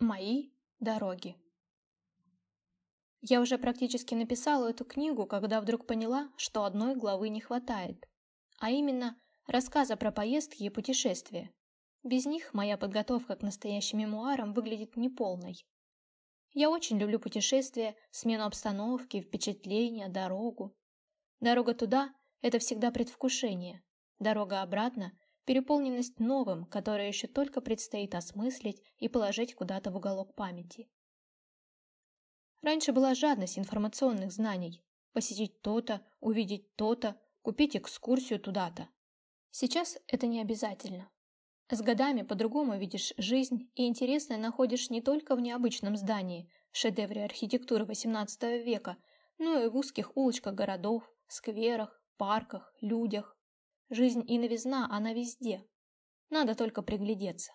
Мои дороги. Я уже практически написала эту книгу, когда вдруг поняла, что одной главы не хватает. А именно, рассказа про поездки и путешествия. Без них моя подготовка к настоящим мемуарам выглядит неполной. Я очень люблю путешествия, смену обстановки, впечатления, дорогу. Дорога туда – это всегда предвкушение. Дорога обратно переполненность новым, которое еще только предстоит осмыслить и положить куда-то в уголок памяти. Раньше была жадность информационных знаний. Посетить то-то, увидеть то-то, купить экскурсию туда-то. Сейчас это не обязательно. С годами по-другому видишь жизнь и интересное находишь не только в необычном здании, шедевре архитектуры XVIII века, но и в узких улочках городов, скверах, парках, людях. Жизнь и новизна, она везде. Надо только приглядеться.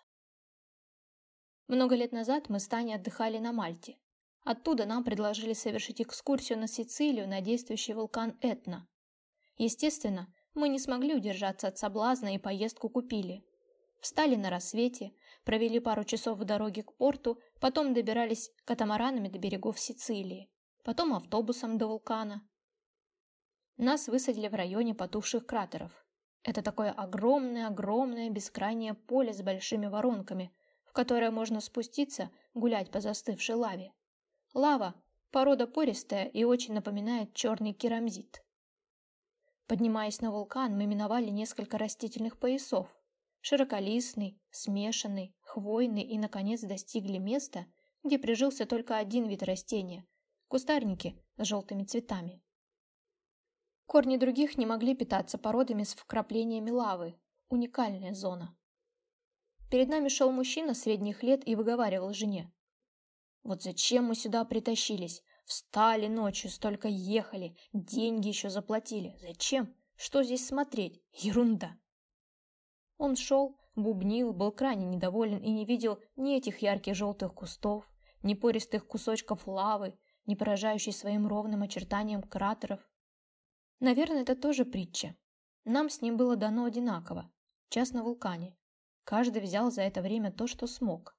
Много лет назад мы с Таней отдыхали на Мальте. Оттуда нам предложили совершить экскурсию на Сицилию на действующий вулкан Этна. Естественно, мы не смогли удержаться от соблазна и поездку купили. Встали на рассвете, провели пару часов в дороге к порту, потом добирались катамаранами до берегов Сицилии, потом автобусом до вулкана. Нас высадили в районе потухших кратеров. Это такое огромное-огромное бескрайнее поле с большими воронками, в которое можно спуститься, гулять по застывшей лаве. Лава – порода пористая и очень напоминает черный керамзит. Поднимаясь на вулкан, мы миновали несколько растительных поясов. Широколистный, смешанный, хвойный и, наконец, достигли места, где прижился только один вид растения – кустарники с желтыми цветами. Корни других не могли питаться породами с вкраплениями лавы. Уникальная зона. Перед нами шел мужчина средних лет и выговаривал жене. «Вот зачем мы сюда притащились? Встали ночью, столько ехали, деньги еще заплатили. Зачем? Что здесь смотреть? Ерунда!» Он шел, бубнил, был крайне недоволен и не видел ни этих ярких желтых кустов, ни пористых кусочков лавы, ни поражающей своим ровным очертанием кратеров. Наверное, это тоже притча. Нам с ним было дано одинаково. Час на вулкане. Каждый взял за это время то, что смог.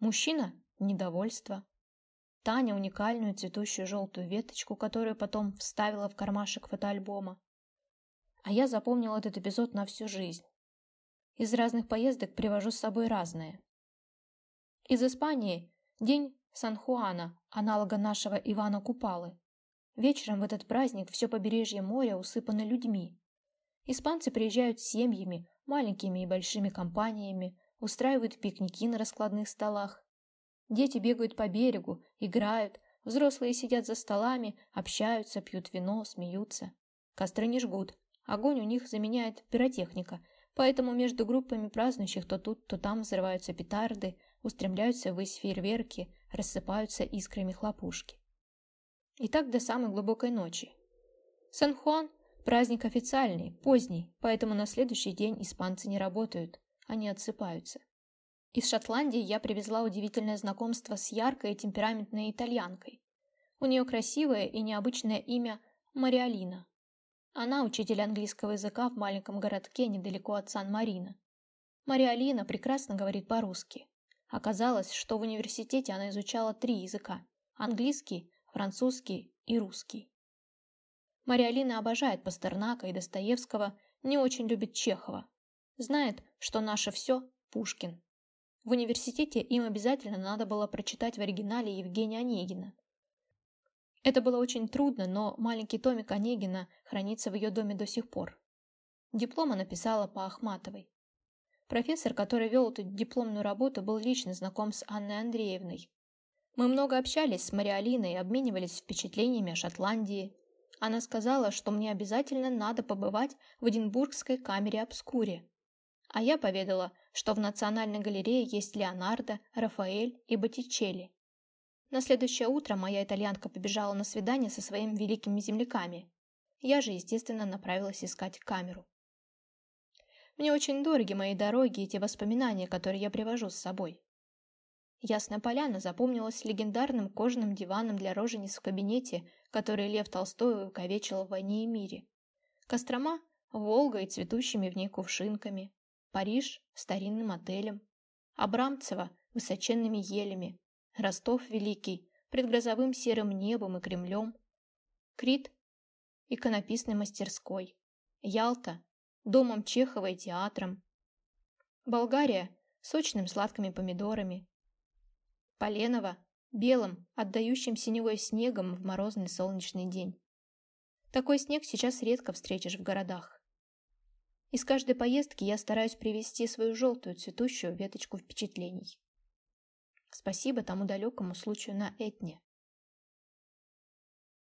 Мужчина – недовольство. Таня – уникальную цветущую желтую веточку, которую потом вставила в кармашек фотоальбома. А я запомнил этот эпизод на всю жизнь. Из разных поездок привожу с собой разное. Из Испании – день Сан-Хуана, аналога нашего Ивана Купалы. Вечером в этот праздник все побережье моря усыпано людьми. Испанцы приезжают с семьями, маленькими и большими компаниями, устраивают пикники на раскладных столах. Дети бегают по берегу, играют, взрослые сидят за столами, общаются, пьют вино, смеются. Костры не жгут, огонь у них заменяет пиротехника, поэтому между группами празднующих то тут, то там взрываются петарды, устремляются ввысь фейерверки, рассыпаются искрами хлопушки. И так до самой глубокой ночи. Сан-Хуан – праздник официальный, поздний, поэтому на следующий день испанцы не работают, они отсыпаются. Из Шотландии я привезла удивительное знакомство с яркой и темпераментной итальянкой. У нее красивое и необычное имя Мариалина. Она учитель английского языка в маленьком городке недалеко от Сан-Марино. Мариалина прекрасно говорит по-русски. Оказалось, что в университете она изучала три языка – английский, французский и русский. Мария Алина обожает Пастернака и Достоевского, не очень любит Чехова. Знает, что наше все – Пушкин. В университете им обязательно надо было прочитать в оригинале Евгения Онегина. Это было очень трудно, но маленький томик Онегина хранится в ее доме до сих пор. Диплом она писала по Ахматовой. Профессор, который вел эту дипломную работу, был лично знаком с Анной Андреевной, мы много общались с Мариалиной и обменивались впечатлениями о Шотландии. Она сказала, что мне обязательно надо побывать в Эдинбургской камере обскуре. А я поведала, что в Национальной галерее есть Леонардо, Рафаэль и Боттичелли. На следующее утро моя итальянка побежала на свидание со своими великими земляками. Я же, естественно, направилась искать камеру. Мне очень дороги мои дороги и те воспоминания, которые я привожу с собой. Ясная поляна запомнилась легендарным кожаным диваном для рожениц в кабинете, который Лев Толстой увековечил в «Войне и мире». Кострома – Волга и цветущими в ней кувшинками. Париж – старинным отелем. Абрамцево – высоченными елями, Ростов Великий – предгрозовым серым небом и Кремлем, Крит – иконописной мастерской, Ялта – домом Чехова и театром, Болгария – сочным сладкими помидорами, Поленово – белым, отдающим синевой снегом в морозный солнечный день. Такой снег сейчас редко встретишь в городах. Из каждой поездки я стараюсь привести свою желтую цветущую веточку впечатлений. Спасибо тому далекому случаю на Этне.